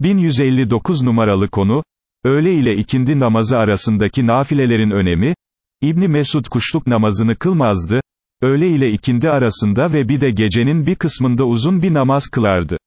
1159 numaralı konu, öğle ile ikindi namazı arasındaki nafilelerin önemi, İbni Mesud kuşluk namazını kılmazdı, öğle ile ikindi arasında ve bir de gecenin bir kısmında uzun bir namaz kılardı.